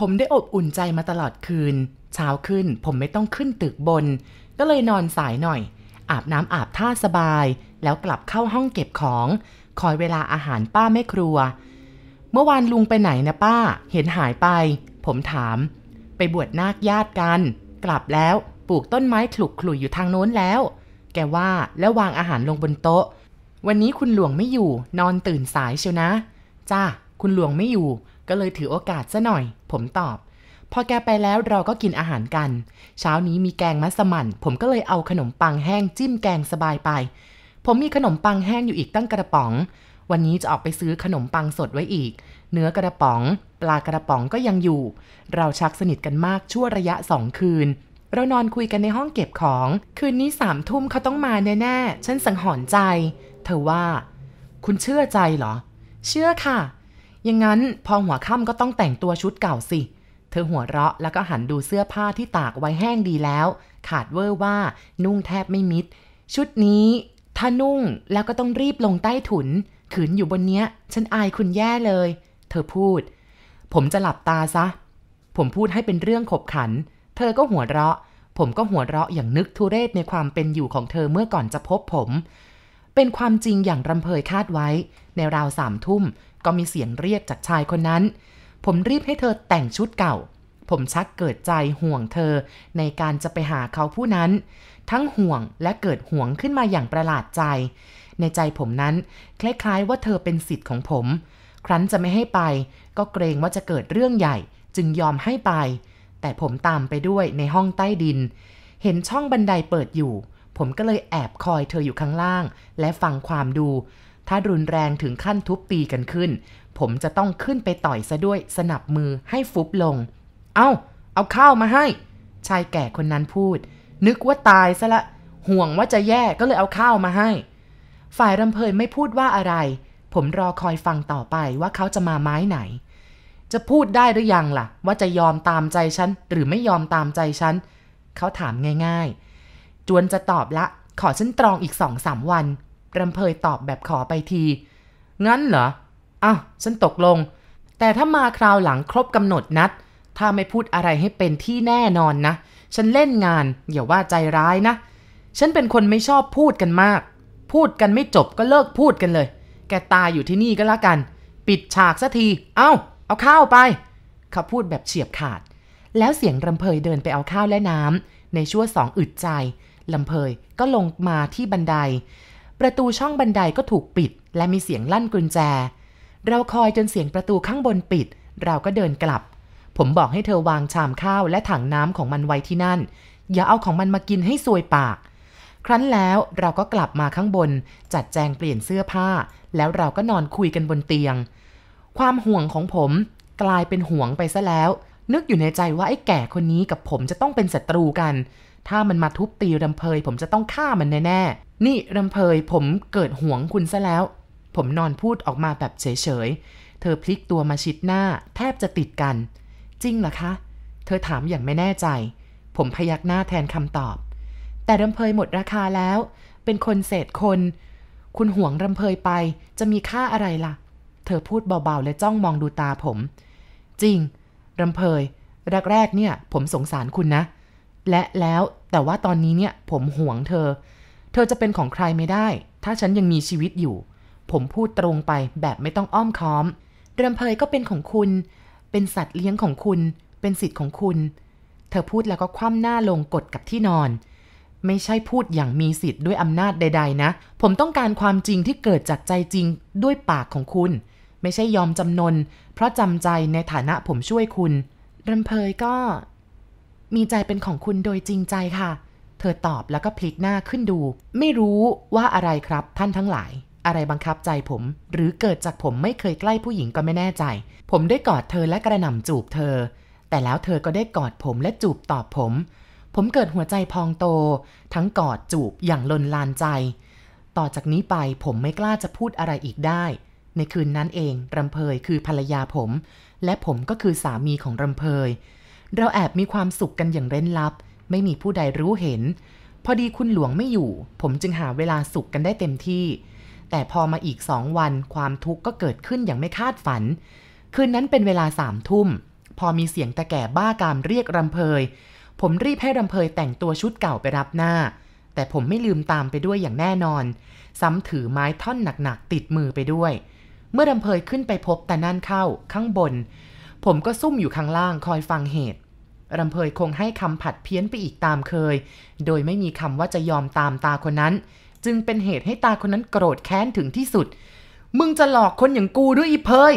ผมได้อบอุ่นใจมาตลอดคืน เช้าขึ้นผมไม่ต้องขึ้นตึกบน ก็เลยนอนสายหน่อย อาบน้ำอาบท่าสบาย แล้วกลับเข้าห้องเก็บของ คอยเวลาอาหารป้าแม่ครัว เมื่อวานลุงไปไหนนะป้า เห็นหายไป ผมถาม ไปบวชนาคญาติกัน กลับแล้วปลูกต้นไม้ขลุกขลุยอยู่ทางโน้นแล้ว แกว่าแล้ววางอาหารลงบนโต๊ะ วันนี้คุณหลวงไม่อยู่ นอนตื่นสายเชียวนะ จ้าคุณหลวงไม่อยู่ ก็เลยถือโอกาสซะหน่อย ผมตอบ พอแกไปแล้วเราก็กินอาหารกัน เช้านี้มีแกงมัสมั่น ผมก็เลยเอาขนมปังแห้งจิ้มแกงสบายไป ผมมีขนมปังแห้งอยู่อีกตั้งกระป๋อง วันนี้จะออกไปซื้อขนมปังสดไว้อีก เนื้อกระป๋อง ปลากระป๋องก็ยังอยู่ เราชักสนิทกันมากชั่วระยะสองคืนเรานอนคุยกันในห้องเก็บของ คืนนี้สามทุ่มเขาต้องมาแน่ๆ ฉันสังหรณ์ใจ เธอว่า คุณเชื่อใจเหรอ เชื่อค่ะ อย่างนั้นพอหัวค่ำก็ต้องแต่งตัวชุดเก่าสิ เธอหัวเราะแล้วก็หันดูเสื้อผ้าที่ตากไว้แห้งดีแล้ว ขาดเวอร์ว่านุ่งแทบไม่มิด ชุดนี้ถ้านุ่งแล้วก็ต้องรีบลงใต้ถุน ขืนอยู่บนเนี้ย ฉันอายคุณแย่เลย เธอพูด ผมจะหลับตาซะ ผมพูดให้เป็นเรื่องขบขัน เธอก็หัวเราะ ผมก็หัวเราะอย่างนึกทุเรศในความเป็นอยู่ของเธอเมื่อก่อนจะพบผม เป็นความจริงอย่างรำเพยคาดไว้ ในราวสามทุ่ม ก็มีเสียงเรียกจากชายคนนั้น ผมรีบให้เธอแต่งชุดเก่า ผมชักเกิดใจห่วงเธอในการจะไปหาเขาผู้นั้น ทั้งห่วงและเกิดห่วงขึ้นมาอย่างประหลาดใจ ในใจผมนั้น คล้ายๆว่าเธอเป็นสิทธิ์ของผม ครั้นจะไม่ให้ไป ก็เกรงว่าจะเกิดเรื่องใหญ่ จึงยอมให้ไป แต่ผมตามไปด้วยในห้องใต้ดิน เห็นช่องบันไดเปิดอยู่ ผมก็เลยแอบคอยเธออยู่ข้างล่าง และฟังความดู ถ้ารุนแรงถึงขั้นทุบตีกันขึ้น ผมจะต้องขึ้นไปต่อยซะด้วยสนับมือให้ฟุบลง เอา้า เอาข้าวมาให้ ชายแก่คนนั้นพูด นึกว่าตายซะละ ห่วงว่าจะแย่ก็เลยเอาข้าวมาให้ ฝ่ายรำเพยไม่พูดว่าอะไร ผมรอคอยฟังต่อไปว่าเขาจะมาไม้ไหน จะพูดได้หรือยังล่ะ ว่าจะยอมตามใจฉันหรือไม่ยอมตามใจฉันเขาถามง่าย ๆ จวนจะตอบละ ขอฉันตรองอีกสองสามวัน รำเพยตอบแบบขอไปที งั้นเหรออ้าวฉันตกลง แต่ถ้ามาคราวหลังครบกำหนดนัด ถ้าไม่พูดอะไรให้เป็นที่แน่นอนนะ ฉันเล่นงาน อย่าว่าใจร้ายนะ ฉันเป็นคนไม่ชอบพูดกันมาก พูดกันไม่จบก็เลิกพูดกันเลย แกตายอยู่ที่นี่ก็แล้วกัน ปิดฉากสัที เอา้า เอาข้าวไป เขาพูดแบบเฉียบขาด แล้วเสียงรำเพยเดินไปเอาข้าวและน้ำในชั่วสองอึดใจลำเพยก็ลงมาที่บันได ประตูช่องบันไดก็ถูกปิด และมีเสียงลั่นกุญแจ เราคอยจนเสียงประตูข้างบนปิด เราก็เดินกลับ ผมบอกให้เธอวางชามข้าวและถังน้ำของมันไว้ที่นั่น อย่าเอาของมันมากินให้ซวยปาก ครั้นแล้วเราก็กลับมาข้างบน จัดแจงเปลี่ยนเสื้อผ้า แล้วเราก็นอนคุยกันบนเตียง ความห่วงของผมกลายเป็นห่วงไปซะแล้ว นึกอยู่ในใจว่าไอ้แก่คนนี้กับผมจะต้องเป็นศัตรูกัน ถ้ามันมาทุบตีรำเพยผมจะต้องฆ่ามันแน่ นี่รำเพยผมเกิดห่วงคุณซะแล้ว ผมนอนพูดออกมาแบบเฉยๆ เธอพลิกตัวมาชิดหน้า แทบจะติดกัน จริงเหรอคะ เธอถามอย่างไม่แน่ใจ ผมพยักหน้าแทนคำตอบ แต่รำเพยหมดราคาแล้ว เป็นคนเศษคน คุณห่วงรำเพยไปจะมีค่าอะไรล่ะ เธอพูดเบาๆ และจ้องมองดูตาผม จริงรำเพยแรกๆเนี่ย ผมสงสารคุณนะ และแล้วแต่ว่าตอนนี้เนี่ยผมห่วงเธอ เธอจะเป็นของใครไม่ได้ ถ้าฉันยังมีชีวิตอยู่ ผมพูดตรงไปแบบไม่ต้องอ้อมค้อมรำเพยก็เป็นของคุณ เป็นสัตว์เลี้ยงของคุณ เป็นสิทธิ์ของคุณ เธอพูดแล้วก็คว่ำหน้าลงกดกับที่นอน ไม่ใช่พูดอย่างมีสิทธิ์ด้วยอำนาจใด ๆ นะ ผมต้องการความจริงที่เกิดจากใจจริงด้วยปากของคุณ ไม่ใช่ยอมจำนน เพราะจำใจในฐานะผมช่วยคุณรำเพยก็ มีใจเป็นของคุณโดยจริงใจค่ะ เธอตอบแล้วก็พลิกหน้าขึ้นดู ไม่รู้ว่าอะไรครับท่านทั้งหลาย อะไรบังคับใจผม หรือเกิดจากผมไม่เคยใกล้ผู้หญิงก็ไม่แน่ใจ ผมได้กอดเธอและกระหน่ำจูบเธอ แต่แล้วเธอก็ได้กอดผมและจูบตอบผม ผมเกิดหัวใจพองโต ทั้งกอดจูบอย่างลนลานใจ ต่อจากนี้ไปผมไม่กล้าจะพูดอะไรอีกได้ ในคืนนั้นเองรำเพยคือภรรยาผม และผมก็คือสามีของรำเพยเราแอบมีความสุขกันอย่างเร้นลับ ไม่มีผู้ใดรู้เห็น พอดีคุณหลวงไม่อยู่ ผมจึงหาเวลาสุขกันได้เต็มที่ แต่พอมาอีกสองวันความทุกข์ก็เกิดขึ้นอย่างไม่คาดฝัน คืนนั้นเป็นเวลาสามทุ่ม พอมีเสียงตะแก่บ้ากามเรียกรำเพย ผมรีบให้รำเพยแต่งตัวชุดเก่าไปรับหน้า แต่ผมไม่ลืมตามไปด้วยอย่างแน่นอน ซ้ำถือไม้ท่อนหนักๆติดมือไปด้วย เมื่อรำเพยขึ้นไปพบตานั่นเข้าข้างบน ผมก็ซุ่มอยู่ข้างล่างคอยฟังเหตุ รำเพยคงให้คำผัดเพี้ยนไปอีกตามเคย โดยไม่มีคำว่าจะยอมตามตาคนนั้น จึงเป็นเหตุให้ตาคนนั้นโกรธแค้นถึงที่สุด มึงจะหลอกคนอย่างกูด้วยอีเพย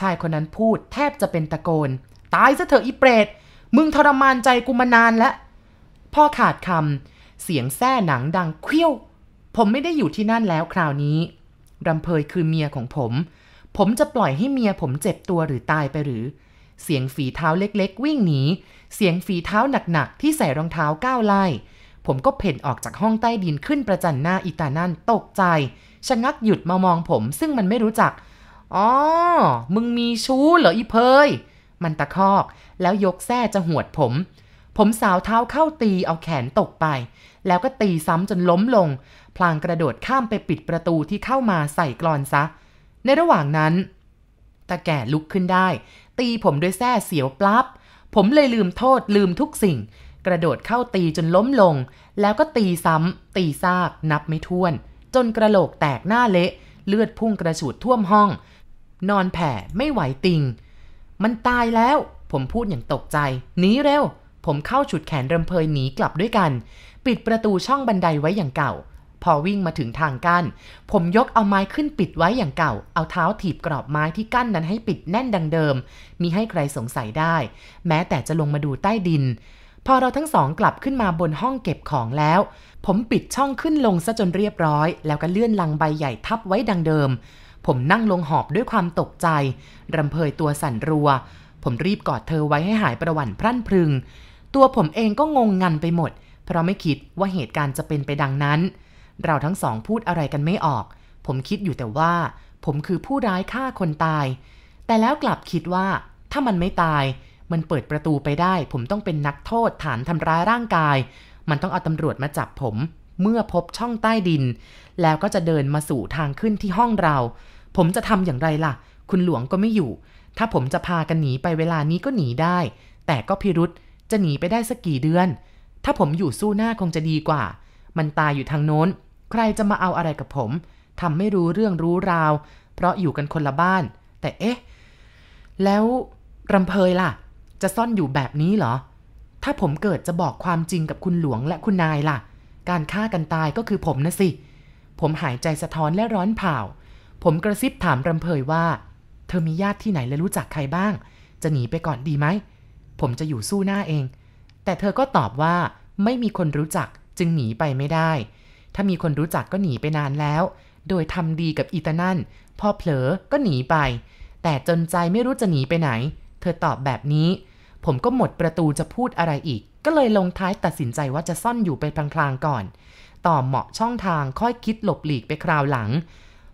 ชายคนนั้นพูดแทบจะเป็นตะโกน ตายซะเถอะอีเปรต มึงทรมานใจกูมานานแล้ว พ่อขาดคำเสียงแส้หนังดังเคี้ยว ผมไม่ได้อยู่ที่นั่นแล้วคราวนี้รำเพยคือเมียของผม ผมจะปล่อยให้เมียผมเจ็บตัวหรือตายไปหรือ เสียงฝีเท้าเล็กๆ วิ่งหนี เสียงฝีเท้าหนักๆ ที่ใส่รองเท้าก้าวไล่ ผมก็เพ่นออกจากห้องใต้ดินขึ้นประจันหน้าอีตานั่นตกใจ ชะงักหยุดมามองผมซึ่งมันไม่รู้จัก อ๋อ มึงมีชู้เหรออีเพย มันตะคอก แล้วยกแส้จะหวดผม ผมสาวเท้าเข้าตีเอาแขนตกไป แล้วก็ตีซ้ำจนล้มลง พลางกระโดดข้ามไปปิดประตูที่เข้ามาใส่กรอนซะ ในระหว่างนั้นตาแก่ลุกขึ้นได้ ตีผมด้วยแส้เสียวปลับ ผมเลยลืมโทษลืมทุกสิ่ง กระโดดเข้าตีจนล้มลง แล้วก็ตีซ้ำตีซากนับไม่ถ้วน จนกระโหลกแตกหน้าเละ เลือดพุ่งกระฉูดท่วมห้อง นอนแผ่ไม่ไหวติง มันตายแล้ว ผมพูดอย่างตกใจหนีเร็ว ผมเข้าฉุดแขนรำเพยหนีกลับด้วยกัน ปิดประตูช่องบันไดไว้อย่างเก่า พอวิ่งมาถึงทางกั้น ผมยกเอาไม้ขึ้นปิดไว้อย่างเก่า เอาเท้าถีบกรอบไม้ที่กั้นนั้นให้ปิดแน่นดังเดิม มีให้ใครสงสัยได้ แม้แต่จะลงมาดูใต้ดิน พอเราทั้งสองกลับขึ้นมาบนห้องเก็บของแล้ว ผมปิดช่องขึ้นลงซะจนเรียบร้อย แล้วก็เลื่อนลังใบใหญ่ทับไว้ดังเดิม ผมนั่งลงหอบด้วยความตกใจ รำเพยตัวสั่นรัว ผมรีบกอดเธอไว้ให้หายประวั่นพรั่นพรึง ตัวผมเองก็งงงันไปหมด เพราะไม่คิดว่าเหตุการณ์จะเป็นไปดังนั้น เราทั้งสองพูดอะไรกันไม่ออก ผมคิดอยู่แต่ว่า ผมคือผู้ร้ายฆ่าคนตาย แต่แล้วกลับคิดว่า ถ้ามันไม่ตาย มันเปิดประตูไปได้ ผมต้องเป็นนักโทษฐานทำร้ายร่างกาย มันต้องเอาตำรวจมาจับผม เมื่อพบช่องใต้ดิน แล้วก็จะเดินมาสู่ทางขึ้นที่ห้องเรา ผมจะทำอย่างไรล่ะ คุณหลวงก็ไม่อยู่ ถ้าผมจะพากันหนีไปเวลานี้ก็หนีได้ แต่ก็พิรุษจะหนีไปได้สักกี่เดือน ถ้าผมอยู่สู้หน้าคงจะดีกว่า มันตายอยู่ทางโน้น ใครจะมาเอาอะไรกับผมทำไม่รู้เรื่องรู้ราว เพราะอยู่กันคนละบ้าน แต่เอ๊ะ แล้วรำเพยล่ะ จะซ่อนอยู่แบบนี้เหรอ ถ้าผมเกิดจะบอกความจริงกับคุณหลวงและคุณนายล่ะ การฆ่ากันตายก็คือผมนะสิ ผมหายใจสะท้อนและร้อนเผาผมกระซิบถามรำเพยว่า เธอมีญาติที่ไหนและรู้จักใครบ้าง จะหนีไปก่อนดีไหม ผมจะอยู่สู้หน้าเอง แต่เธอก็ตอบว่าไม่มีคนรู้จักจึงหนีไปไม่ได้ ถ้ามีคนรู้จักก็หนีไปนานแล้ว โดยทำดีกับอีตานั่น พอเผลอก็หนีไป แต่จนใจไม่รู้จะหนีไปไหน เธอตอบแบบนี้ ผมก็หมดประตูจะพูดอะไรอีก ก็เลยลงท้ายตัดสินใจว่าจะซ่อนอยู่ไปพลางๆก่อน ต่อเหมาะช่องทางค่อยคิดหลบหลีกไปคราวหลัง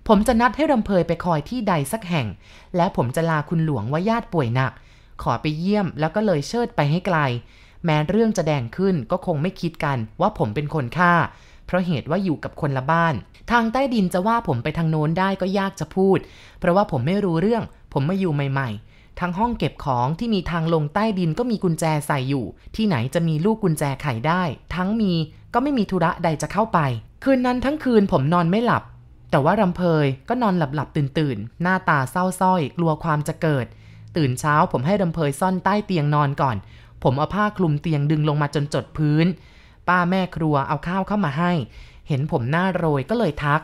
ผมจะนัดให้รำเพยไปคอยที่ใดสักแห่ง และผมจะลาคุณหลวงว่าญาติป่วยหนัก ขอไปเยี่ยมแล้วก็เลยเชิดไปให้ไกล แม้เรื่องจะแดงขึ้นก็คงไม่คิดกันว่าผมเป็นคนฆ่า เพราะเหตุว่าอยู่กับคนละบ้าน ทางใต้ดินจะว่าผมไปทางโน้นได้ก็ยากจะพูด เพราะว่าผมไม่รู้เรื่อง ผมมาอยู่ใหม่ ๆ ทั้งห้องเก็บของที่มีทางลงใต้ดินก็มีกุญแจใส่อยู่ ที่ไหนจะมีลูกกุญแจไขได้ ทั้งมีก็ไม่มีธุระใดจะเข้าไป คืนนั้นทั้งคืนผมนอนไม่หลับ แต่ว่ารำเพยก็นอนหลับหลับตื่นตื่นๆหน้าตาเศร้าส้อย กลัวความจะเกิด ตื่นเช้าผมให้รำเพยซ่อนใต้เตียงนอนก่อนผมเอาผ้าคลุมเตียงดึงลงมาจนจดพื้น ป้าแม่ครัวเอาข้าวเข้ามาให้ เห็นผมหน้าโรยก็เลยทัก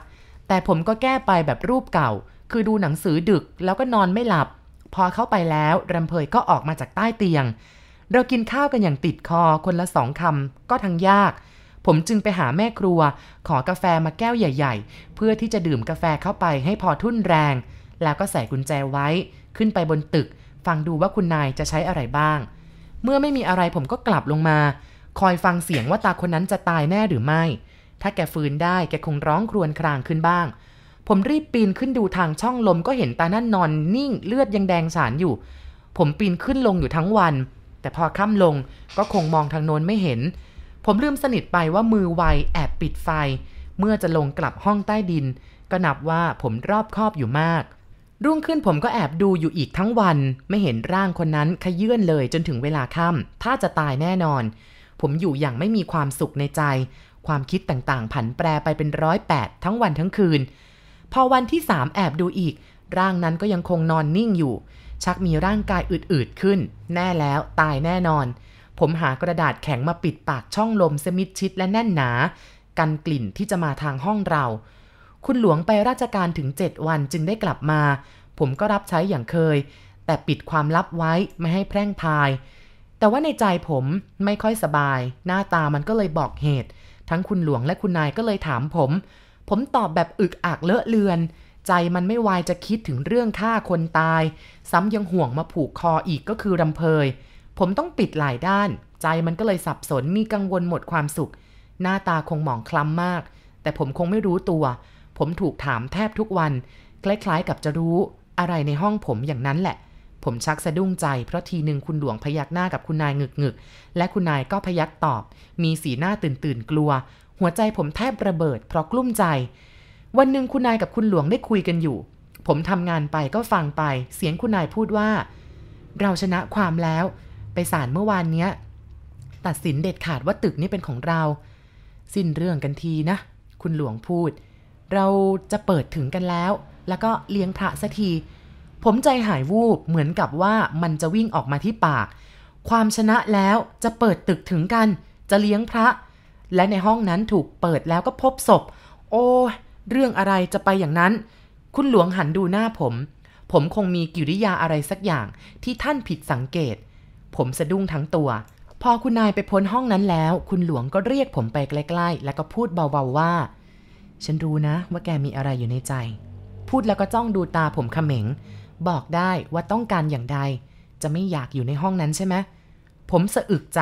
แต่ผมก็แก้ไปแบบรูปเก่า คือดูหนังสือดึกแล้วก็นอนไม่หลับ พอเข้าไปแล้วรำเพยก็ออกมาจากใต้เตียง เรากินข้าวกันอย่างติดคอคนละสองคำก็ทั้งยาก ผมจึงไปหาแม่ครัว ขอกาแฟมาแก้วใหญ่ ๆ เพื่อที่จะดื่มกาแฟเข้าไปให้พอทุ่นแรง แล้วก็ใส่กุญแจไว้ ขึ้นไปบนตึก ฟังดูว่าคุณนายจะใช้อะไรบ้างเมื่อไม่มีอะไรผมก็กลับลงมา คอยฟังเสียงว่าตาคนนั้นจะตายแน่หรือไม่ ถ้าแกฟื้นได้แกคงร้องครวญครางขึ้นบ้าง ผมรีบปีนขึ้นดูทางช่องลมก็เห็นตานั่นนอนนิ่งเลือดยังแดงฉานอยู่ ผมปีนขึ้นลงอยู่ทั้งวัน แต่พอค่ำลงก็คงมองทางโน้นไม่เห็น ผมลืมสนิทไปว่ามือไวแอบปิดไฟ เมื่อจะลงกลับห้องใต้ดิน ก็นับว่าผมรอบคอบอยู่มากรุ่งขึ้นผมก็แอบดูอยู่อีกทั้งวัน ไม่เห็นร่างคนนั้นขยื่นเลยจนถึงเวลาค่ำถ้าจะตายแน่นอน ผมอยู่อย่างไม่มีความสุขในใจ ความคิดต่างๆ ผันแปรไปเป็นร้อยแปดทั้งวันทั้งคืน พอวันที่สามแอบดูอีก ร่างนั้นก็ยังคงนอนนิ่งอยู่ ชักมีร่างกายอืดๆขึ้น แน่แล้วตายแน่นอน ผมหากระดาษแข็งมาปิดปากช่องลมสมิดชิดและแน่นหนา กันกลิ่นที่จะมาทางห้องเรา คุณหลวงไปราชการถึงเจ็ดวันจึงได้กลับมา ผมก็รับใช้อย่างเคย แต่ปิดความลับไว้ไม่ให้แพร่งพาย แต่ว่าในใจผมไม่ค่อยสบาย หน้าตามันก็เลยบอกเหตุ ทั้งคุณหลวงและคุณนายก็เลยถามผม ผมตอบแบบอึกอักเลอะเลือน ใจมันไม่วายจะคิดถึงเรื่องฆ่าคนตาย ซ้ำยังห่วงมาผูกคออีกก็คือรำเพย ผมต้องปิดหลายด้าน ใจมันก็เลยสับสนมีกังวลหมดความสุข หน้าตาคงหมองคล้ำมาก แต่ผมคงไม่รู้ตัว ผมถูกถามแทบทุกวัน คล้ายๆกับจะรู้อะไรในห้องผมอย่างนั้นแหละ ผมชักสะดุ้งใจเพราะทีหนึ่งคุณหลวงพยักหน้ากับคุณนายงึกงึกและคุณนายก็พยักตอบ มีสีหน้าตื่นตื่นกลัว หัวใจผมแทบระเบิด เพราะกลุ้มใจ วันหนึ่งคุณนายกับคุณหลวงได้คุยกันอยู่ ผมทำงานไปก็ฟังไป เสียงคุณนายพูดว่า เราชนะความแล้ว ไปศาลเมื่อวานเนี้ย ตัดสินเด็ดขาดว่าตึกนี้เป็นของเรา สิ้นเรื่องกันทีนะ คุณหลวงพูด เราจะเปิดถึงกันแล้ว แล้วก็เลี้ยงพระสักที ผมใจหายวูบเหมือนกับว่ามันจะวิ่งออกมาที่ปาก ความชนะแล้วจะเปิดตึกถึงกัน จะเลี้ยงพระ และในห้องนั้นถูกเปิดแล้วก็พบศพ โอ้เรื่องอะไรจะไปอย่างนั้น คุณหลวงหันดูหน้าผม ผมคงมีกิริยาอะไรสักอย่างที่ท่านผิดสังเกต ผมสะดุ้งทั้งตัว พอคุณนายไปพ้นห้องนั้นแล้ว คุณหลวงก็เรียกผมไปใกล้ๆ แล้วก็พูดเบาๆว่า ฉันรู้นะว่าแกมีอะไรอยู่ในใจ พูดแล้วก็จ้องดูตาผมเขม็ง บอกได้ว่าต้องการอย่างใด จะไม่อยากอยู่ในห้องนั้นใช่ไหมผมสะอึกใจ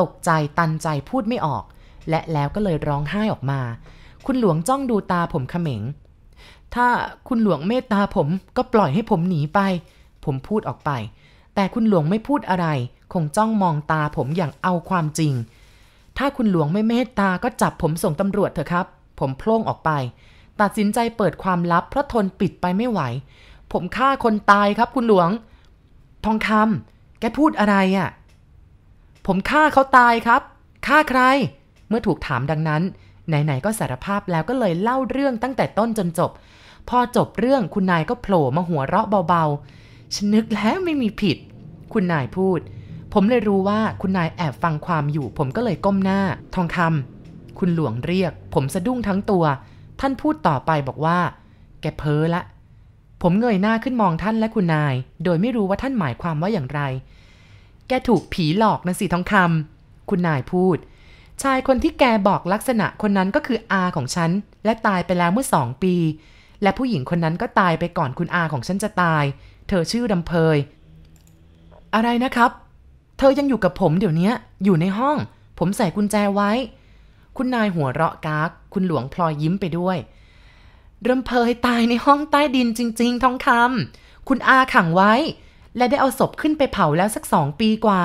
ตกใจตันใจพูดไม่ออก และแล้วก็เลยร้องไห้ออกมา คุณหลวงจ้องดูตาผมเขม็ง ถ้าคุณหลวงเมตตาผมก็ปล่อยให้ผมหนีไป ผมพูดออกไป แต่คุณหลวงไม่พูดอะไร คงจ้องมองตาผมอย่างเอาความจริง ถ้าคุณหลวงไม่เมตตาก็จับผมส่งตำรวจเถอะครับ ผมโพล่งออกไป ตัดสินใจเปิดความลับเพราะทนปิดไปไม่ไหว ผมฆ่าคนตายครับคุณหลวง ทองคำแกพูดอะไรอะ่ะ ผมฆ่าเขาตายครับ ฆ่าใคร เมื่อถูกถามดังนั้น ไหนๆก็สารภาพแล้วก็เลยเล่าเรื่องตั้งแต่ต้นจนจบ พอจบเรื่องคุณนายก็โผล่มาหัวเราะเบาๆ ฉันนึกแล้วไม่มีผิด คุณนายพูด ผมเลยรู้ว่าคุณนายแอบฟังความอยู่ ผมก็เลยก้มหน้า ทองคำคุณหลวงเรียก ผมสะดุ้งทั้งตัว ท่านพูดต่อไปบอกว่า แกเพ้อละ ผมเงยหน้าขึ้นมองท่านและคุณนาย โดยไม่รู้ว่าท่านหมายความว่าอย่างไร แกถูกผีหลอกนะสิทองคำคุณนายพูด ชายคนที่แกบอกลักษณะคนนั้นก็คืออาของฉัน และตายไปแล้วเมื่อสองปี และผู้หญิงคนนั้นก็ตายไปก่อนคุณอาของฉันจะตาย เธอชื่อดำเพย อะไรนะครับ เธอยังอยู่กับผมเดี๋ยวนี้อยู่ในห้อง ผมใส่กุญแจไว้ คุณนายหัวเราะกาก คุณหลวงพลอยยิ้มไปด้วย รำเพยตายในห้องใต้ดินจริง ๆ ทองคำคุณอาขังไว้ และได้เอาศพขึ้นไปเผาแล้วสักสองปีกว่า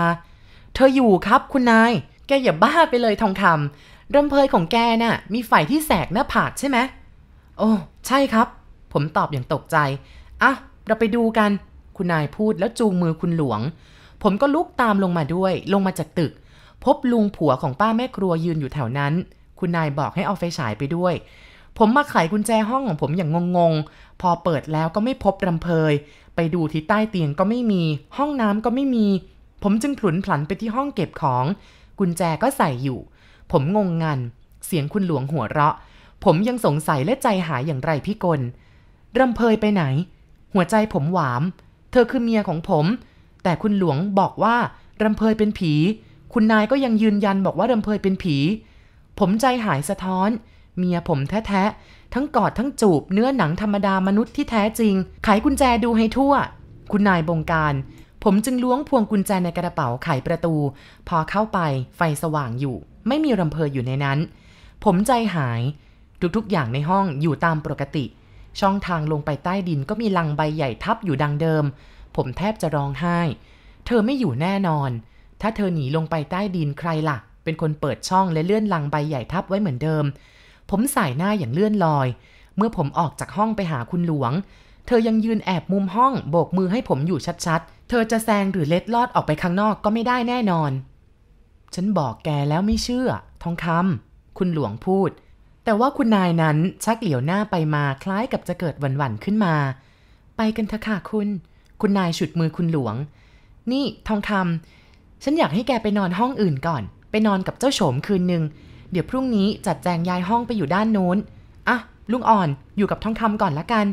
เธออยู่ครับคุณนาย แกอย่าบ้าไปเลยทองคำรำเพยของแกน่ะ มีไฝที่แสกหน้าผากใช่ไหมโอ้ ใช่ครับ ผมตอบอย่างตกใจ อะ เราไปดูกัน คุณนายพูดแล้วจูงมือคุณหลวง ผมก็ลุกตามลงมาด้วย ลงมาจากตึก พบลุงผัวของป้าแม่ครัวยืนอยู่แถวนั้น คุณนายบอกให้เอาไฟฉายไปด้วย ผมมาไขกุญแจห้องของผมอย่างงงๆ พอเปิดแล้วก็ไม่พบรำเพย ไปดูที่ใต้เตียงก็ไม่มี ห้องน้ำก็ไม่มี ผมจึงผลุนผลันไปที่ห้องเก็บของ กุญแจก็ใส่อยู่ ผมงงงัน เสียงคุณหลวงหัวเราะ ผมยังสงสัยและใจหายอย่างไรพี่กลรำเพยไปไหน หัวใจผมหวาม เธอคือเมียของผม แต่คุณหลวงบอกว่ารำเพยเป็นผี คุณนายก็ยังยืนยันบอกว่ารำเพยเป็นผี ผมใจหายสะท้อน เมียผมแท้ๆ ทั้งกอดทั้งจูบเนื้อหนังธรรมดามนุษย์ที่แท้จริง ไขกุญแจดูให้ทั่ว คุณนายบงการ ผมจึงล้วงพวงกุญแจในกระเป๋าไขประตู พอเข้าไปไฟสว่างอยู่ ไม่มีรำเพยอยู่ในนั้น ผมใจหาย ทุกๆ อย่างในห้องอยู่ตามปกติ ช่องทางลงไปใต้ดินก็มีลังใบใหญ่ทับอยู่ดังเดิม ผมแทบจะร้องไห้ เธอไม่อยู่แน่นอน ถ้าเธอหนีลงไปใต้ดินใครล่ะ เป็นคนเปิดช่องและเลื่อนลังใบใหญ่ทับไว้เหมือนเดิม ผมสายหน้าอย่างเลื่อนลอย เมื่อผมออกจากห้องไปหาคุณหลวง เธอยังยืนแอบมุมห้องโบกมือให้ผมอยู่ชัดๆ เธอจะแซงหรือเล็ดลอดออกไปข้างนอกก็ไม่ได้แน่นอน ฉันบอกแกแล้วไม่เชื่อ ทองคำคุณหลวงพูด แต่ว่าคุณนายนั้นชักเหลียวหน้าไปมาคล้ายกับจะเกิดหวั่นๆขึ้นมา ไปกันเถอะค่ะคุณ คุณนายฉุดมือคุณหลวง นี่ทองคำฉันอยากให้แกไปนอนห้องอื่นก่อน ไปนอนกับเจ้าโฉมคืนหนึ่ง เดี๋ยวพรุ่งนี้จัดแจงย้ายห้องไปอยู่ด้านโน้น อะ ลุงอ่อนอยู่กับทองคำก่อนละกัน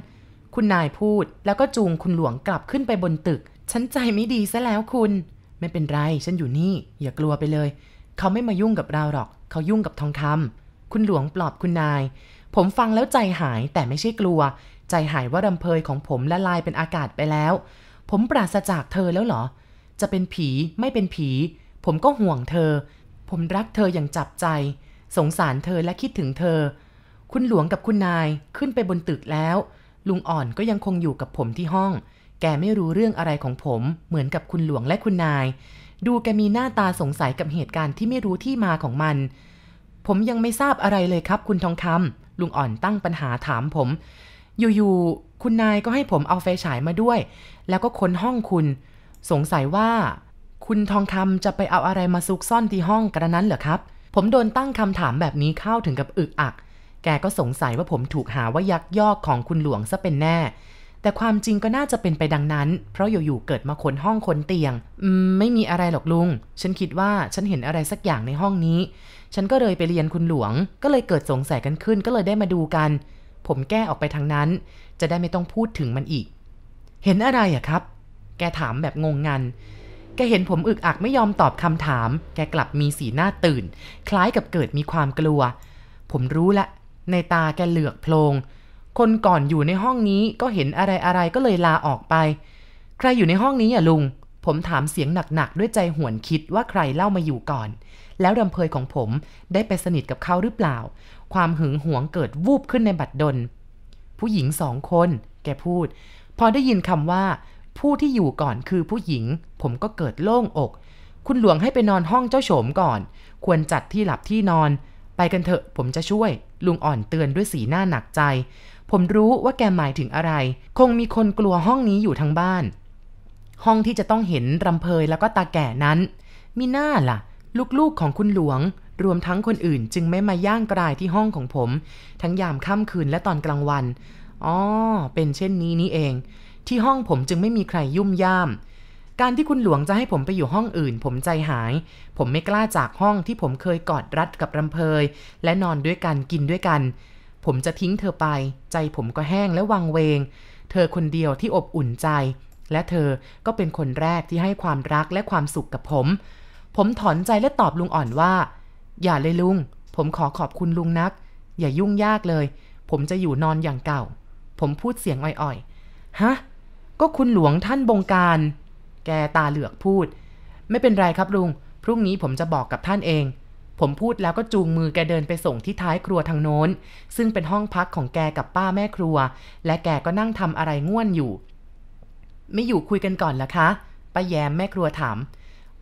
คุณนายพูดแล้วก็จูงคุณหลวงกลับขึ้นไปบนตึก ฉันใจไม่ดีซะแล้วคุณ ไม่เป็นไร ฉันอยู่นี่ อย่ากลัวไปเลย เขาไม่มายุ่งกับเราหรอก เขายุ่งกับทองคำคุณหลวงปลอบคุณนาย ผมฟังแล้วใจหายแต่ไม่ใช่กลัว ใจหายว่ารำเพยของผมละลายเป็นอากาศไปแล้ว ผมปราศจากเธอแล้วเหรอ จะเป็นผีไม่เป็นผี ผมก็ห่วงเธอ ผมรักเธออย่างจับใจ สงสารเธอและคิดถึงเธอ คุณหลวงกับคุณนายขึ้นไปบนตึกแล้ว ลุงอ่อนก็ยังคงอยู่กับผมที่ห้อง แกไม่รู้เรื่องอะไรของผมเหมือนกับคุณหลวงและคุณนาย ดูแกมีหน้าตาสงสัยกับเหตุการณ์ที่ไม่รู้ที่มาของมัน ผมยังไม่ทราบอะไรเลยครับ คุณทองคำลุงอ่อนตั้งปัญหาถามผม อยู่ๆคุณนายก็ให้ผมเอาไฟฉายมาด้วย แล้วก็ค้นห้องคุณ สงสัยว่า คุณทองคำจะไปเอาอะไรมาซุกซ่อนที่ห้องกระนั้นเหรอครับ ผมโดนตั้งคำถามแบบนี้เข้าถึงกับอึกอัก แกก็สงสัยว่าผมถูกหาว่ายักยอกของคุณหลวงซะเป็นแน่ แต่ความจริงก็น่าจะเป็นไปดังนั้น เพราะอยู่ๆเกิดมาคนห้องคนเตียง อืม ไม่มีอะไรหรอกลุง ฉันคิดว่าฉันเห็นอะไรสักอย่างในห้องนี้ ฉันก็เลยไปเรียนคุณหลวง ก็เลยเกิดสงสัยกันขึ้น ก็เลยได้มาดูกัน ผมแก้ออกไปทางนั้น จะได้ไม่ต้องพูดถึงมันอีก เห็นอะไรอะครับ แกถามแบบงงงัน กเห็นผมอึกอักไม่ยอมตอบคำถาม แกกลับมีสีหน้าตื่น คล้ายกับเกิดมีความกลัว ผมรู้ละ ในตาแกเหลือกโพลง คนก่อนอยู่ในห้องนี้ก็เห็นอะไรอะไรก็เลยลาออกไป ใครอยู่ในห้องนี้อะลุง ผมถามเสียงหนักๆ ด้วยใจหวนคิดว่าใครเล่ามาอยู่ก่อน แล้วรำเพยของผมได้ไปสนิทกับเขาหรือเปล่า ความหึงหวงเกิดวูบขึ้นในบัดดล ผู้หญิงสองคน แกพูด พอได้ยินคำว่า ผู้ที่อยู่ก่อนคือผู้หญิง ผมก็เกิดโล่งอก คุณหลวงให้ไปนอนห้องเจ้าโฉมก่อน ควรจัดที่หลับที่นอน ไปกันเถอะ ผมจะช่วย ลุงอ่อนเตือนด้วยสีหน้าหนักใจ ผมรู้ว่าแกหมายถึงอะไร คงมีคนกลัวห้องนี้อยู่ทั้งบ้าน ห้องที่จะต้องเห็นรำเพยแล้วก็ตาแก่นั้น มีหน้าล่ะ ลูกๆของคุณหลวงรวมทั้งคนอื่นจึงไม่มาย่างกรายที่ห้องของผม ทั้งยามค่ำคืนและตอนกลางวันอ๋อเป็นเช่นนี้นี่เอง ที่ห้องผมจึงไม่มีใครยุ่มย่าม การที่คุณหลวงจะให้ผมไปอยู่ห้องอื่น ผมใจหาย ผมไม่กล้าจากห้องที่ผมเคยกอดรัดกับรำเพย และนอนด้วยกันกินด้วยกัน ผมจะทิ้งเธอไป ใจผมก็แห้งและวังเวง เธอคนเดียวที่อบอุ่นใจ และเธอก็เป็นคนแรกที่ให้ความรักและความสุขกับผม ผมถอนใจและตอบลุงอ่อนว่า อย่าเลยลุง ผมขอขอบคุณลุงนัก อย่ายุ่งยากเลย ผมจะอยู่นอนอย่างเก่า ผมพูดเสียงอ่อยๆ ฮะ ก็คุณหลวงท่านบงการ แกตาเหลือกพูด ไม่เป็นไรครับลุง พรุ่งนี้ผมจะบอกกับท่านเอง ผมพูดแล้วก็จูงมือแกเดินไปส่งที่ท้ายครัวทางโน้น ซึ่งเป็นห้องพักของแกกับป้าแม่ครัว และแกก็นั่งทำอะไรง่วนอยู่ ไม่อยู่คุยกันก่อนละคะ ป้าแยมแม่ครัวถาม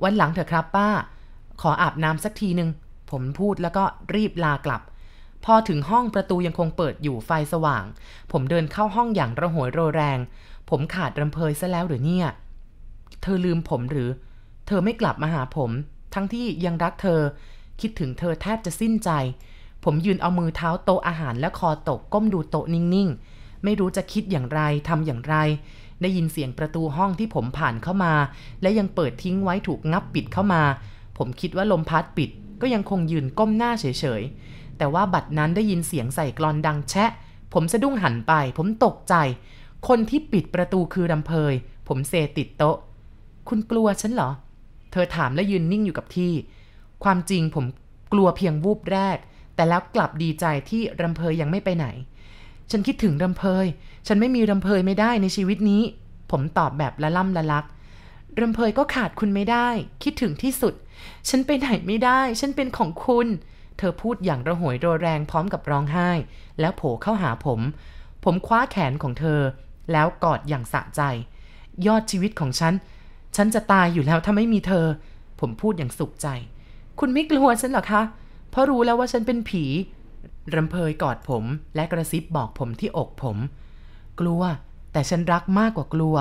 วันหลังเถอะครับป้า ขออาบน้ำสักทีหนึ่งผมพูดแล้วก็รีบลากลับพอถึงห้องประตูยังคงเปิดอยู่ไฟสว่าง ผมเดินเข้าห้องอย่างระหวยโรยแรง ผมขาดรำเพยซะแล้วหรือเนี่ย เธอลืมผมหรือ เธอไม่กลับมาหาผม ทั้งที่ยังรักเธอ คิดถึงเธอแทบจะสิ้นใจ ผมยืนเอามือเท้าโต๊ะอาหารและคอตกก้มดูโต๊ะนิ่งๆ ไม่รู้จะคิดอย่างไรทำอย่างไร ได้ยินเสียงประตูห้องที่ผมผ่านเข้ามา และยังเปิดทิ้งไว้ถูกงับปิดเข้ามา ผมคิดว่าลมพัดปิด ก็ยังคงยืนก้มหน้าเฉยๆแต่ว่าบัดนั้นได้ยินเสียงใส่กรอนดังแชะ ผมสะดุ้งหันไป ผมตกใจ คนที่ปิดประตูคือรำเพย ผมเซติดโต๊ะ คุณกลัวฉันเหรอ เธอถามและยืนนิ่งอยู่กับที่ ความจริงผมกลัวเพียงวูบแรก แต่แล้วกลับดีใจที่รำเพยยังไม่ไปไหน ฉันคิดถึงรำเพย ฉันไม่มีรำเพยไม่ได้ในชีวิตนี้ ผมตอบแบบละล่ำละลักรำเพยก็ขาดคุณไม่ได้ คิดถึงที่สุด ฉันไปไหนไม่ได้ ฉันเป็นของคุณ เธอพูดอย่างระหวยโรแรงพร้อมกับร้องไห้ แล้วโผลเข้าหาผม ผมคว้าแขนของเธอ แล้วกอดอย่างสะใจ ยอดชีวิตของฉัน ฉันจะตายอยู่แล้วถ้าไม่มีเธอ ผมพูดอย่างสุขใจ คุณไม่กลัวฉันหรอคะ เพราะรู้แล้วว่าฉันเป็นผีรำเพยกอดผมและกระซิบบอกผมที่อกผม กลัว แต่ฉันรักมากกว่ากลัว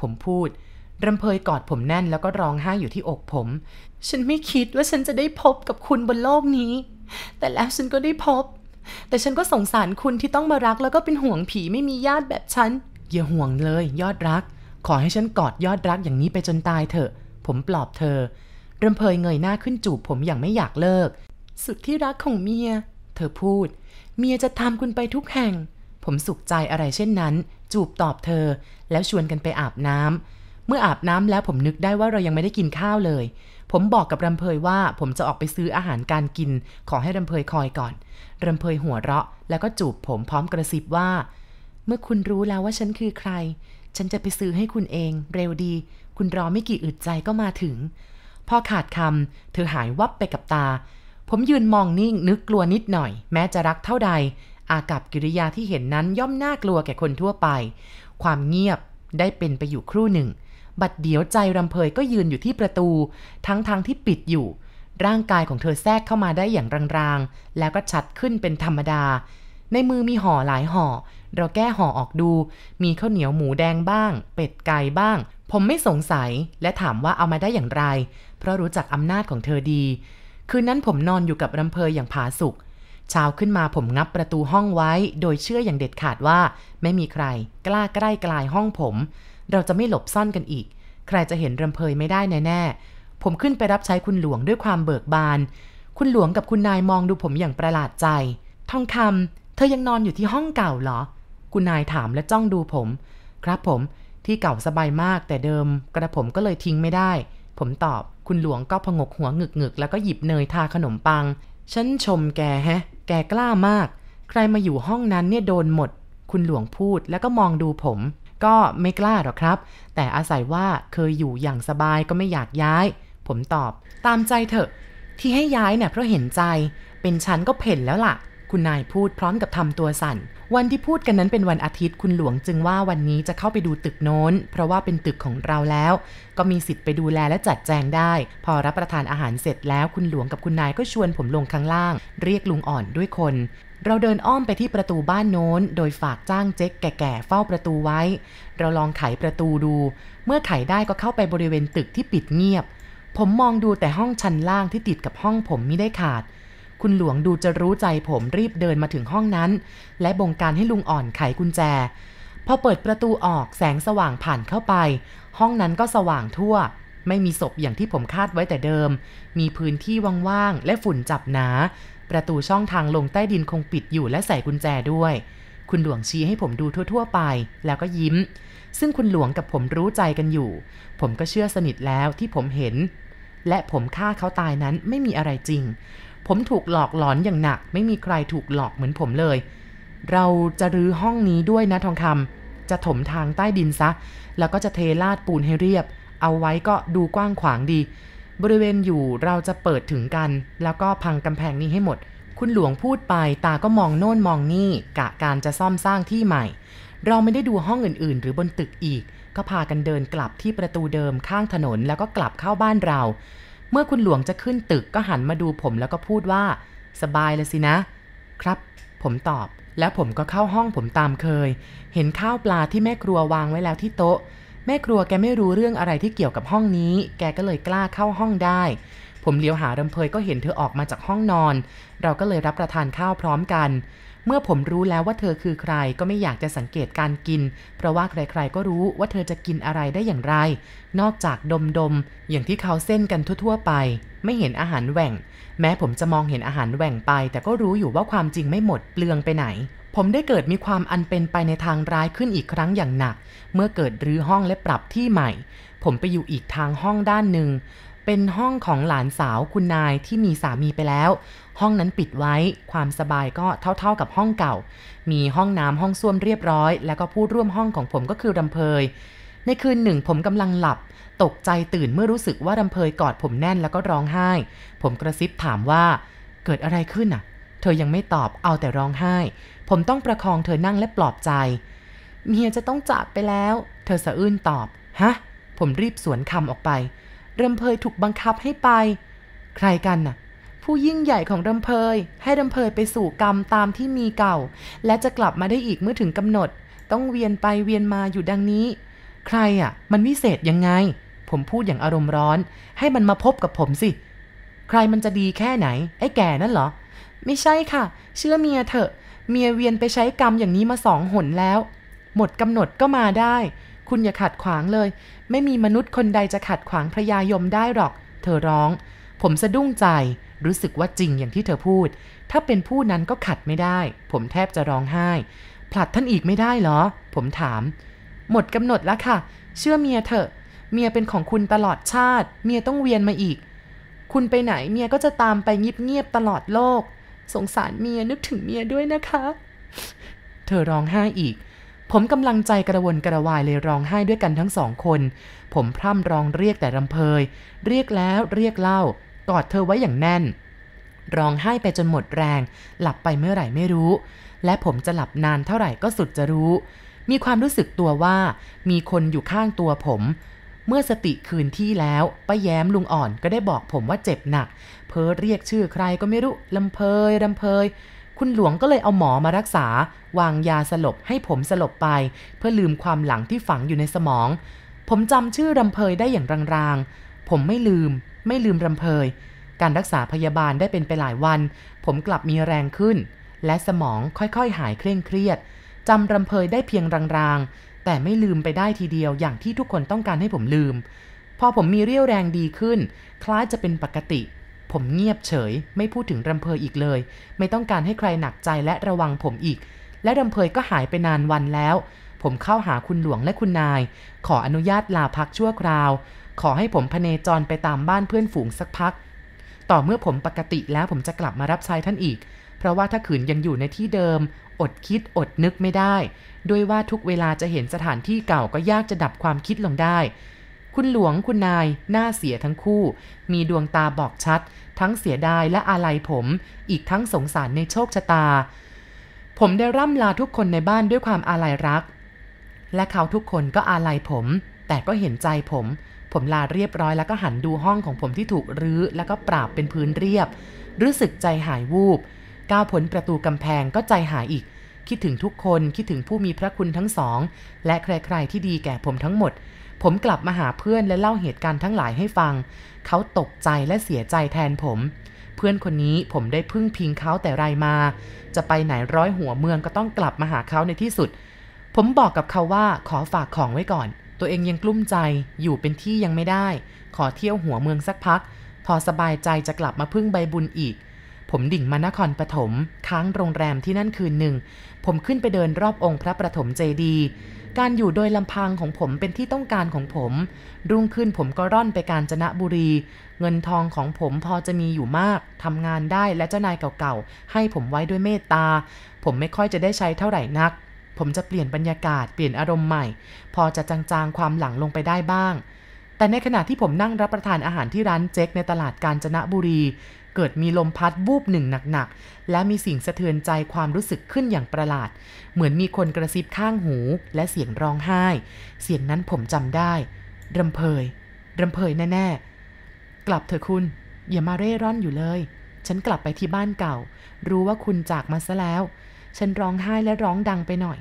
ผมพูดรำเพยกอดผมแน่นแล้วก็ร้องไห้อยู่ที่อกผม ฉันไม่คิดว่าฉันจะได้พบกับคุณบนโลกนี้ แต่แล้วฉันก็ได้พบ แต่ฉันก็สงสารคุณที่ต้องมารักแล้วก็เป็นห่วงผีไม่มีญาติแบบฉัน อย่าห่วงเลย ยอดรัก ขอให้ฉันกอดยอดรักอย่างนี้ไปจนตายเถอะ ผมปลอบเธอรำเพยเงยหน้าขึ้นจูบผมอย่างไม่อยากเลิก สุดที่รักของเมีย เธอพูด เมียจะทำคุณไปทุกแห่ง ผมสุขใจอะไรเช่นนั้น จูบตอบเธอ แล้วชวนกันไปอาบน้ำเมื่ออาบน้ำแล้วผมนึกได้ว่าเรายังไม่ได้กินข้าวเลย ผมบอกกับรำเพยว่าผมจะออกไปซื้ออาหารการกิน ขอให้รำเพยคอยก่อนรำเพยหัวเราะ แล้วก็จูบผมพร้อมกระซิบว่า เมื่อคุณรู้แล้วว่าฉันคือใคร ฉันจะไปซื้อให้คุณเอง เร็วดี คุณรอไม่กี่อึดใจก็มาถึง พอขาดคำเธอหายวับไปกับตา ผมยืนมองนิ่งนึกกลัวนิดหน่อย แม้จะรักเท่าใด อากับกิริยาที่เห็นนั้นย่อมน่ากลัวแก่คนทั่วไป ความเงียบได้เป็นไปอยู่ครู่หนึ่ง บัดเดี๋ยวใจรำเพยก็ยืนอยู่ที่ประตู ทั้งทางที่ปิดอยู่ ร่างกายของเธอแทรกเข้ามาได้อย่างรางๆ แล้วก็ชัดขึ้นเป็นธรรมดา ในมือมีห่อหลายห่อ เราแก้ห่อออกดู มีข้าวเหนียวหมูแดงบ้าง เป็ดไก่บ้าง ผมไม่สงสัยและถามว่าเอามาได้อย่างไร เพราะรู้จักอำนาจของเธอดี คืนนั้นผมนอนอยู่กับรำเพยอย่างผาสุกเช้าขึ้นมาผมงับประตูห้องไว้ โดยเชื่ออย่างเด็ดขาดว่า ไม่มีใคร กล้าใกล้กลายห้องผม เราจะไม่หลบซ่อนกันอีก ใครจะเห็นรำเพยไม่ได้แน่ๆผมขึ้นไปรับใช้คุณหลวงด้วยความเบิกบาน คุณหลวงกับคุณนายมองดูผมอย่างประหลาดใจ ทองคำ เธอยังนอนอยู่ที่ห้องเก่าเหรอ คุณนายถามและจ้องดูผม ครับผม ที่เก่าสบายมากแต่เดิม กระผมก็เลยทิ้งไม่ได้ ผมตอบ คุณหลวงก็พงกหัวงึกงึกแล้วก็หยิบเนยทาขนมปัง ฉันชมแกแฮะ แกกล้ามาก ใครมาอยู่ห้องนั้นเนี่ยโดนหมด คุณหลวงพูดแล้วก็มองดูผม ก็ไม่กล้าหรอกครับ แต่อาศัยว่าเคยอยู่อย่างสบายก็ไม่อยากย้าย ผมตอบ ตามใจเถอะ ที่ให้ย้ายเนี่ยเพราะเห็นใจ เป็นฉันก็เพ่นแล้วล่ะ คุณนายพูดพร้อมกับทำตัวสั่น วันที่พูดกันนั้นเป็นวันอาทิตย์คุณหลวงจึงว่าวันนี้จะเข้าไปดูตึกโน้น เพราะว่าเป็นตึกของเราแล้ว ก็มีสิทธิ์ไปดูแลและจัดแจงได้ พอรับประทานอาหารเสร็จแล้วคุณหลวงกับคุณนายก็ชวนผมลงข้างล่าง เรียกลุงอ่อนด้วยคน เราเดินอ้อมไปที่ประตูบ้านโน้น โดยฝากจ้างเจ๊กแก่ๆเฝ้าประตูไว้ เราลองไขประตูดู เมื่อไขได้ก็เข้าไปบริเวณตึกที่ปิดเงียบผมมองดูแต่ห้องชั้นล่างที่ติดกับห้องผมไมิได้ขาด คุณหลวงดูจะรู้ใจผมรีบเดินมาถึงห้องนั้น และบงการให้ลุงอ่อนไขกุญแจ พอเปิดประตูออกแสงสว่างผ่านเข้าไป ห้องนั้นก็สว่างทั่ว ไม่มีศพอย่างที่ผมคาดไว้แต่เดิม มีพื้นที่ว่างๆและฝุ่นจับหนา ประตูช่องทางลงใต้ดินคงปิดอยู่และใส่กุญแจด้วย คุณหลวงชี้ให้ผมดูทั่ว ๆ ไป แล้วก็ยิ้ม ซึ่งคุณหลวงกับผมรู้ใจกันอยู่ ผมก็เชื่อสนิทแล้วที่ผมเห็น และผมฆ่าเขาตายนั้นไม่มีอะไรจริง ผมถูกหลอกหลอนอย่างหนัก ไม่มีใครถูกหลอกเหมือนผมเลย เราจะรื้อห้องนี้ด้วยนะทองคำจะถมทางใต้ดินซะ แล้วก็จะเทลาดปูนให้เรียบ เอาไว้ก็ดูกว้างขวางดี บริเวณอยู่เราจะเปิดถึงกัน แล้วก็พังกำแพงนี้ให้หมด คุณหลวงพูดไปตาก็มองโน่นมองนี่กะการจะซ่อมสร้างที่ใหม่ เราไม่ได้ดูห้องอื่น ๆ หรือบนตึกอีก ก็พากันเดินกลับที่ประตูเดิมข้างถนนแล้วก็กลับเข้าบ้านเรา เมื่อคุณหลวงจะขึ้นตึกก็หันมาดูผมแล้วก็พูดว่า สบายเลยสินะ ครับ ผมตอบ แล้วผมก็เข้าห้องผมตามเคย เห็นข้าวปลาที่แม่ครัววางไว้แล้วที่โต๊ะ แม่ครัวแกไม่รู้เรื่องอะไรที่เกี่ยวกับห้องนี้ แกก็เลยกล้าเข้าห้องได้ ผมเลี้ยวหารำเพยก็เห็นเธอออกมาจากห้องนอน เราก็เลยรับประทานข้าวพร้อมกัน เมื่อผมรู้แล้วว่าเธอคือใครก็ไม่อยากจะสังเกตการกิน เพราะว่าใครๆก็รู้ว่าเธอจะกินอะไรได้อย่างไร นอกจากดมๆ อย่างที่เขาเส้นกันทั่วๆไป ไม่เห็นอาหารแหว่ง แม้ผมจะมองเห็นอาหารแหว่งไป แต่ก็รู้อยู่ว่าความจริงไม่หมดเปลืองไปไหน ผมได้เกิดมีความอันเป็นไปในทางร้ายขึ้นอีกครั้งอย่างหนัก เมื่อเกิดรื้อห้องและปรับที่ใหม่ ผมไปอยู่อีกทางห้องด้านหนึ่ง เป็นห้องของหลานสาวคุณนายที่มีสามีไปแล้ว ห้องนั้นปิดไว้ ความสบายก็เท่าๆกับห้องเก่า มีห้องน้ำห้องส้วมเรียบร้อย แล้วก็ผู้ร่วมห้องของผมก็คือรำเพย ในคืนหนึ่งผมกำลังหลับ ตกใจตื่นเมื่อรู้สึกว่ารำเพยกอดผมแน่นแล้วก็ร้องไห้ ผมกระซิบถามว่า เกิดอะไรขึ้นอะ เธอยังไม่ตอบ เอาแต่ร้องไห้ ผมต้องประคองเธอนั่งและปลอบใจ เมียจะต้องจากไปแล้ว เธอสะอื้นตอบ ฮะ ผมรีบสวนคำออกไป รำเพยถูกบังคับให้ไป ใครกันน่ะ ผู้ยิ่งใหญ่ของรำเพยให้รำเพยไปสู่กรรมตามที่มีเก่า และจะกลับมาได้อีกเมื่อถึงกำหนด ต้องเวียนไปเวียนมาอยู่ดังนี้ ใครอะ มันวิเศษยังไง ผมพูดอย่างอารมณ์ร้อน ให้มันมาพบกับผมสิ ใครมันจะดีแค่ไหน ไอ้แก่นั่นเหรอ ไม่ใช่ค่ะ เชื่อเมียเถอะ เมียเวียนไปใช้กรรมอย่างนี้มาสองหนแล้ว หมดกำหนดก็มาได้ คุณอย่าขัดขวางเลย ไม่มีมนุษย์คนใดจะขัดขวางพระยายมได้หรอก เธอร้อง ผมสะดุ้งใจ รู้สึกว่าจริงอย่างที่เธอพูด ถ้าเป็นผู้นั้นก็ขัดไม่ได้ ผมแทบจะร้องไห้ ผลัดท่านอีกไม่ได้เหรอ ผมถาม หมดกำหนดแล้วค่ะ เชื่อเมียเถอะ เมียเป็นของคุณตลอดชาติ เมียต้องเวียนมาอีก คุณไปไหนเมียก็จะตามไปเงียบๆตลอดโลก สงสารเมียนึกถึงเมียด้วยนะคะ เธอร้องไห้อีก ผมกำลังใจกระวนกระวายเลยร้องไห้ด้วยกันทั้งสองคน ผมพร่ำร้องเรียกแต่รำเพย เรียกแล้วเรียกเล่ากอดเธอไว้อย่างแน่น ร้องไห้ไปจนหมดแรง หลับไปเมื่อไหร่ไม่รู้ และผมจะหลับนานเท่าไหร่ก็สุดจะรู้ มีความรู้สึกตัวว่า มีคนอยู่ข้างตัวผม เมื่อสติคืนที่แล้วป้าแย้มลุงอ่อนก็ได้บอกผมว่าเจ็บหนัก เพ้อเรียกชื่อใครก็ไม่รู้ลำเพยลำเพย คุณหลวงก็เลยเอาหมอมารักษา วางยาสลบให้ผมสลบไป เพื่อลืมความหลังที่ฝังอยู่ในสมอง ผมจำชื่อรำเพยได้อย่างรางๆ ผมไม่ลืม ไม่ลืมรำเพย การรักษาพยาบาลได้เป็นไปหลายวัน ผมกลับมีแรงขึ้น และสมองค่อยๆ หายเคร่งเครียดจำรำเพยได้เพียงรางๆ แต่ไม่ลืมไปได้ทีเดียวอย่างที่ทุกคนต้องการให้ผมลืม พอผมมีเรี่ยวแรงดีขึ้น คล้ายจะเป็นปกติ ผมเงียบเฉย ไม่พูดถึงรำเพยอีกเลย ไม่ต้องการให้ใครหนักใจและระวังผมอีก และรำเพยก็หายไปนานวันแล้ว ผมเข้าหาคุณหลวงและคุณนาย ขออนุญาตลาพักชั่วคราว ขอให้ผมพเนจรไปตามบ้านเพื่อนฝูงสักพัก ต่อเมื่อผมปกติแล้วผมจะกลับมารับใช้ท่านอีก เพราะว่าถ้าขืนยังอยู่ในที่เดิม อดคิดอดนึกไม่ได้ ด้วยว่าทุกเวลาจะเห็นสถานที่เก่าก็ยากจะดับความคิดลงได้ คุณหลวงคุณนายหน้าเสียทั้งคู่ มีดวงตาบอกชัด ทั้งเสียดายและอาลัยผม อีกทั้งสงสารในโชคชะตา ผมได้ร่ำลาทุกคนในบ้านด้วยความอาลัยรัก และเขาทุกคนก็อาลัยผม แต่ก็เห็นใจผม ผมลาเรียบร้อยแล้วก็หันดูห้องของผมที่ถูกรื้อ แล้วก็ปราบเป็นพื้นเรียบ รู้สึกใจหายวูบ ก้าวผลประตูกำแพงก็ใจหายอีกคิดถึงทุกคนคิดถึงผู้มีพระคุณทั้งสอง และใครๆที่ดีแก่ผมทั้งหมด ผมกลับมาหาเพื่อนและเล่าเหตุการณ์ทั้งหลายให้ฟัง เขาตกใจและเสียใจแทนผม เพื่อนคนนี้ผมได้พึ่งพิงเขาแต่ไรมา จะไปไหนร้อยหัวเมืองก็ต้องกลับมาหาเขาในที่สุด ผมบอกกับเขาว่าขอฝากของไว้ก่อน ตัวเองยังกลุ้มใจอยู่เป็นที่ยังไม่ได้ ขอเที่ยวหัวเมืองสักพัก พอสบายใจจะกลับมาพึ่งใบบุญอีกผมดิ่งมานครปฐมค้างโรงแรมที่นั่นคืนหนึ่ง ผมขึ้นไปเดินรอบองค์พระประถมเจดีย์ การอยู่โดยลำพังของผมเป็นที่ต้องการของผม รุ่งขึ้นผมก็ร่อนไปกาญจนบุรี เงินทองของผมพอจะมีอยู่มากทำงานได้และเจ้านายเก่าๆ ให้ผมไว้ด้วยเมตตา ผมไม่ค่อยจะได้ใช้เท่าไหร่นัก ผมจะเปลี่ยนบรรยากาศเปลี่ยนอารมณ์ใหม่ พอจะจางๆความหลังลงไปได้บ้าง แต่ในขณะที่ผมนั่งรับประทานอาหารที่ร้านเจ๊กในตลาดกาญจนบุรี เกิดมีลมพัดวูบหนึ่งหนักๆ และมีสิ่งสะเทือนใจความรู้สึกขึ้นอย่างประหลาด เหมือนมีคนกระซิบข้างหูและเสียงร้องไห้ เสียงนั้นผมจำได้รำเพยรำเพยแน่ๆ กลับเถอะคุณ อย่ามาเร่ร่อนอยู่เลย ฉันกลับไปที่บ้านเก่า รู้ว่าคุณจากมาซะแล้ว ฉันร้องไห้และร้องดังไปหน่อย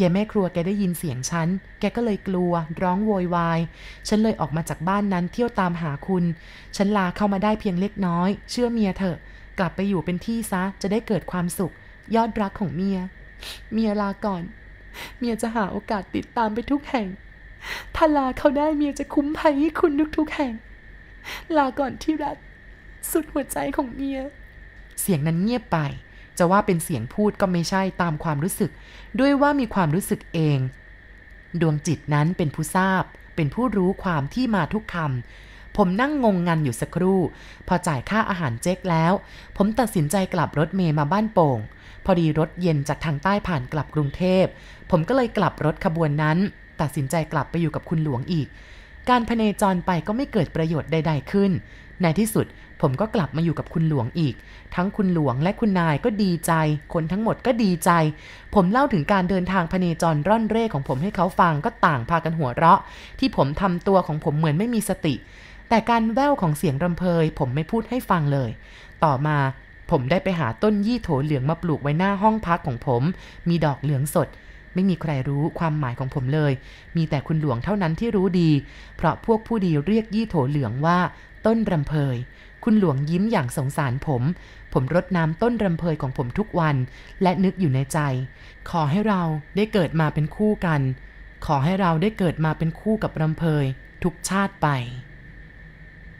ยายแม่ครัวแกได้ยินเสียงฉัน แกก็เลยกลัว ร้องโวยวาย ฉันเลยออกมาจากบ้านนั้นเที่ยวตามหาคุณ ฉันลาเข้ามาได้เพียงเล็กน้อย เชื่อเมียเถอะ กลับไปอยู่เป็นที่ซะ จะได้เกิดความสุข ยอดรักของเมีย เมียลาก่อน เมียจะหาโอกาสติดตามไปทุกแห่ง ถ้าลาเขาได้เมียจะคุ้มภัยให้คุณทุกๆแห่ง ลาก่อนที่รัก สุดหัวใจของเมีย เสียงนั้นเงียบไป จะว่าเป็นเสียงพูดก็ไม่ใช่ตามความรู้สึก ด้วยว่ามีความรู้สึกเอง ดวงจิตนั้นเป็นผู้ทราบ เป็นผู้รู้ความที่มาทุกคำผมนั่งงงงันอยู่สักครู่ พอจ่ายค่าอาหารเจ๊กแล้ว ผมตัดสินใจกลับรถเมย์มาบ้านโป่ง พอดีรถเย็นจากทางใต้ผ่านกลับกรุงเทพ ผมก็เลยกลับรถขบวนนั้น ตัดสินใจกลับไปอยู่กับคุณหลวงอีก การพเนจรไปก็ไม่เกิดประโยชน์ใด ๆ ขึ้น ในที่สุดผมก็กลับมาอยู่กับคุณหลวงอีก ทั้งคุณหลวงและคุณนายก็ดีใจ คนทั้งหมดก็ดีใจ ผมเล่าถึงการเดินทางพเนจรร่อนเร่ของผมให้เขาฟังก็ต่างพากันหัวเราะ ที่ผมทำตัวของผมเหมือนไม่มีสติ แต่การแววของเสียงรำเพย ผมไม่พูดให้ฟังเลย ต่อมาผมได้ไปหาต้นยี่โถเหลืองมาปลูกไว้หน้าห้องพักของผม มีดอกเหลืองสด ไม่มีใครรู้ความหมายของผมเลย มีแต่คุณหลวงเท่านั้นที่รู้ดี เพราะพวกผู้ดีเรียกยี่โถเหลืองว่า ต้นรำเพย คุณหลวงยิ้มอย่างสงสารผม ผมรดน้ำต้นรำเพยของผมทุกวัน และนึกอยู่ในใจ ขอให้เราได้เกิดมาเป็นคู่กัน ขอให้เราได้เกิดมาเป็นคู่กับรำเพย ทุกชาติไป